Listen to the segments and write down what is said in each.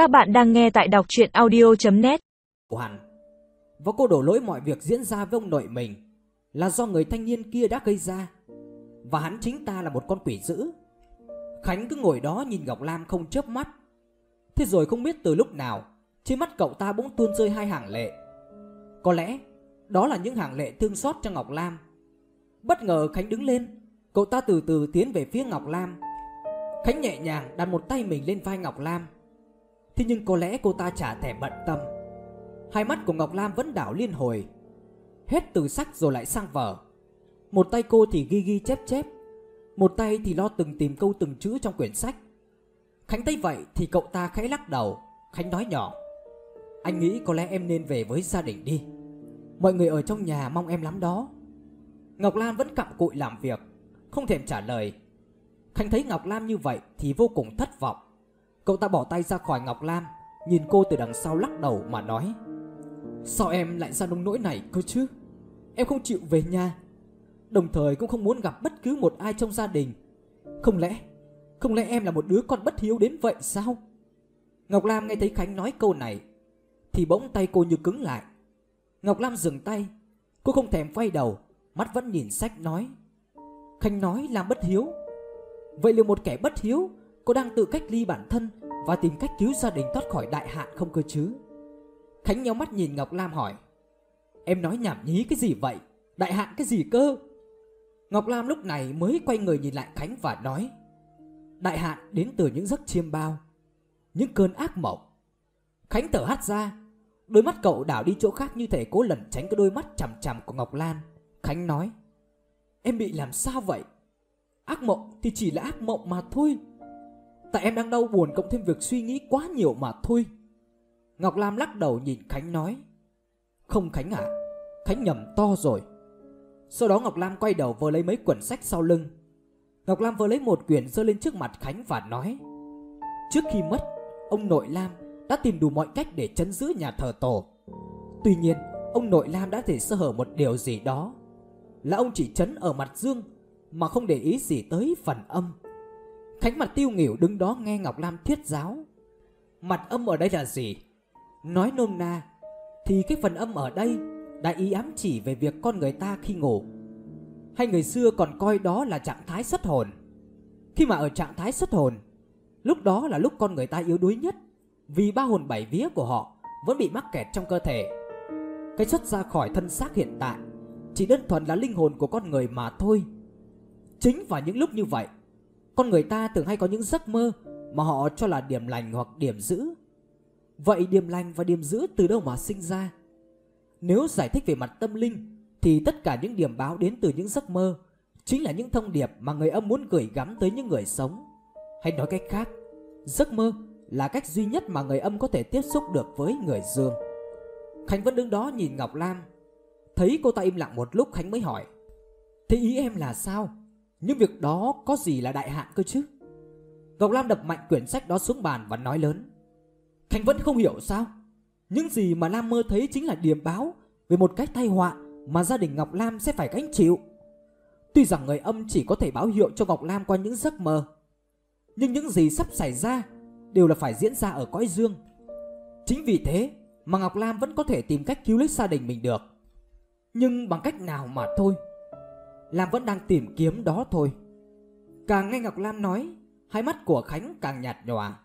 Các bạn đang nghe tại đọc chuyện audio.net Hoàn Và cô đổ lỗi mọi việc diễn ra với ông nội mình Là do người thanh niên kia đã gây ra. Và hắn chính ta là một con quỷ dữ. Khánh cứ ngồi đó nhìn Ngọc Lam không chớp mắt. Thế rồi không biết từ lúc nào, Trên mắt cậu ta bỗng tuôn rơi hai hàng lệ. Có lẽ, Đó là những hàng lệ thương xót cho Ngọc Lam. Bất ngờ Khánh đứng lên, Cậu ta từ từ tiến về phía Ngọc Lam. Khánh nhẹ nhàng đặt một tay mình lên vai Ngọc Lam. Thế nhưng có lẽ cô ta chả thèm bận tâm. Hai mắt của Ngọc Lam vẫn đảo liên hồi. Hết từ sách rồi lại sang vở. Một tay cô thì ghi ghi chép chép, Một tay thì lo từng tìm câu từng chữ trong quyển sách. Khánh thấy vậy thì cậu ta khẽ lắc đầu, Khánh nói nhỏ, Anh nghĩ có lẽ em nên về với gia đình đi. Mọi người ở trong nhà mong em lắm đó. Ngọc Lam vẫn cặm cụi làm việc, Không thèm trả lời. Khánh thấy Ngọc Lam như vậy thì vô cùng thất vọng. Cậu ta bỏ tay ra khỏi Ngọc Lam, Nhìn cô từ đằng sau lắc đầu mà nói, Sao em lại ra nông nỗi này cơ chứ? Em không chịu về nhà. Đồng thời cũng không muốn gặp bất cứ một ai trong gia đình. Không lẽ Không lẽ em là một đứa con bất hiếu đến vậy sao? Ngọc Lam nghe thấy Khánh nói câu này, Thì bỗng tay cô như cứng lại. Ngọc Lam dừng tay, Cô không thèm quay đầu, Mắt vẫn nhìn sách nói, Khánh nói làm bất hiếu. Vậy liệu một kẻ bất hiếu Cô đang tự cách ly bản thân và tìm cách cứu gia đình thoát khỏi đại hạn không cơ chứ? Khánh nhau mắt nhìn Ngọc Lam hỏi, Em nói nhảm nhí cái gì vậy? Đại hạn cái gì cơ? Ngọc Lam lúc này mới quay người nhìn lại Khánh và nói, Đại hạn đến từ những giấc chiêm bao, Những cơn ác mộng. Khánh thở hắt ra, Đôi mắt cậu đảo đi chỗ khác như thể cố lẩn tránh cái đôi mắt chằm chằm của Ngọc Lan Khánh nói, Em bị làm sao vậy? Ác mộng thì chỉ là ác mộng mà thôi. Tại em đang đau buồn cộng thêm việc suy nghĩ quá nhiều mà thôi. Ngọc Lam lắc đầu nhìn Khánh nói, Không Khánh à Khánh nhầm to rồi. Sau đó Ngọc Lam quay đầu vừa lấy mấy quyển sách sau lưng. Ngọc Lam vừa lấy một quyển giơ lên trước mặt Khánh và nói, Trước khi mất, Ông nội Lam đã tìm đủ mọi cách để chấn giữ nhà thờ tổ. Tuy nhiên, Ông nội Lam đã thể sơ hở một điều gì đó, Là ông chỉ chấn ở mặt dương Mà không để ý gì tới phần âm. Khánh mặt tiêu nghỉu đứng đó nghe Ngọc Lam thiết giáo. Mặt âm ở đây là gì? Nói nôm na, Thì cái phần âm ở đây Đã ý ám chỉ về việc con người ta khi ngủ. Hay người xưa còn coi đó là trạng thái xuất hồn. Khi mà ở trạng thái xuất hồn, Lúc đó là lúc con người ta yếu đuối nhất, Vì ba hồn bảy vía của họ Vẫn bị mắc kẹt trong cơ thể. Cái xuất ra khỏi thân xác hiện tại Chỉ đơn thuần là linh hồn của con người mà thôi. Chính vào những lúc như vậy con người ta thường hay có những giấc mơ mà họ cho là điểm lành hoặc điểm dữ. Vậy điểm lành và điểm dữ từ đâu mà sinh ra? Nếu giải thích về mặt tâm linh thì tất cả những điểm báo đến từ những giấc mơ chính là những thông điệp mà người âm muốn gửi gắm tới những người sống. Hay nói cách khác, giấc mơ là cách duy nhất mà người âm có thể tiếp xúc được với người dương. Khánh vẫn đứng đó nhìn Ngọc Lam. Thấy cô ta im lặng một lúc Khánh mới hỏi. Thế ý em là sao? Nhưng việc đó có gì là đại hạn cơ chứ? Ngọc Lam đập mạnh quyển sách đó xuống bàn và nói lớn. Khánh vẫn không hiểu sao? Những gì mà Lam mơ thấy chính là điềm báo Về một cái tai họa Mà gia đình Ngọc Lam sẽ phải gánh chịu. Tuy rằng người âm chỉ có thể báo hiệu cho Ngọc Lam qua những giấc mơ, Nhưng những gì sắp xảy ra Đều là phải diễn ra ở cõi dương. Chính vì thế Mà Ngọc Lam vẫn có thể tìm cách cứu lấy gia đình mình được. Nhưng bằng cách nào mà thôi? Lam vẫn đang tìm kiếm đó thôi. Càng nghe Ngọc Lam nói Hai mắt của Khánh càng nhạt nhòa.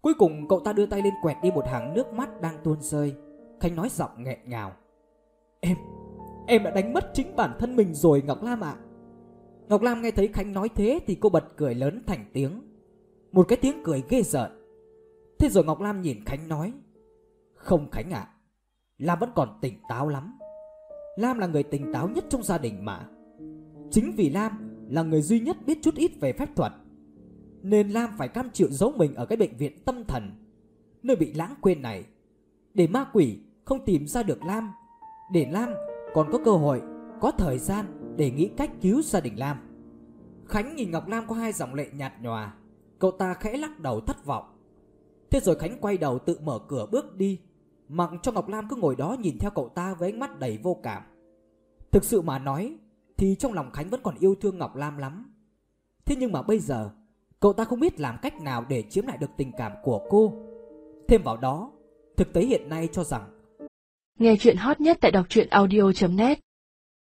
Cuối cùng cậu ta đưa tay lên quẹt đi một hàng nước mắt đang tuôn rơi. Khánh nói giọng nghẹn ngào. Em, em đã đánh mất chính bản thân mình rồi Ngọc Lam ạ. Ngọc Lam nghe thấy Khánh nói thế thì cô bật cười lớn thành tiếng. Một cái tiếng cười ghê rợn. Thế rồi Ngọc Lam nhìn Khánh nói Không Khánh ạ Lam vẫn còn tỉnh táo lắm. Lam là người tỉnh táo nhất trong gia đình mà. Chính vì Lam là người duy nhất biết chút ít về phép thuật, Nên Lam phải cam chịu giấu mình ở cái bệnh viện tâm thần, Nơi bị lãng quên này. Để ma quỷ không tìm ra được Lam, Để Lam còn có cơ hội, Có thời gian để nghĩ cách cứu gia đình Lam. Khánh nhìn Ngọc Lam có hai dòng lệ nhạt nhòa, Cậu ta khẽ lắc đầu thất vọng. Thế rồi Khánh quay đầu tự mở cửa bước đi, Mặc cho Ngọc Lam cứ ngồi đó nhìn theo cậu ta với ánh mắt đầy vô cảm. Thực sự mà nói thì trong lòng Khánh vẫn còn yêu thương Ngọc Lam lắm. Thế nhưng mà bây giờ, cậu ta không biết làm cách nào để chiếm lại được tình cảm của cô. Thêm vào đó, thực tế hiện nay cho rằng Nghe chuyện hot nhất tại đọc truyện audio.net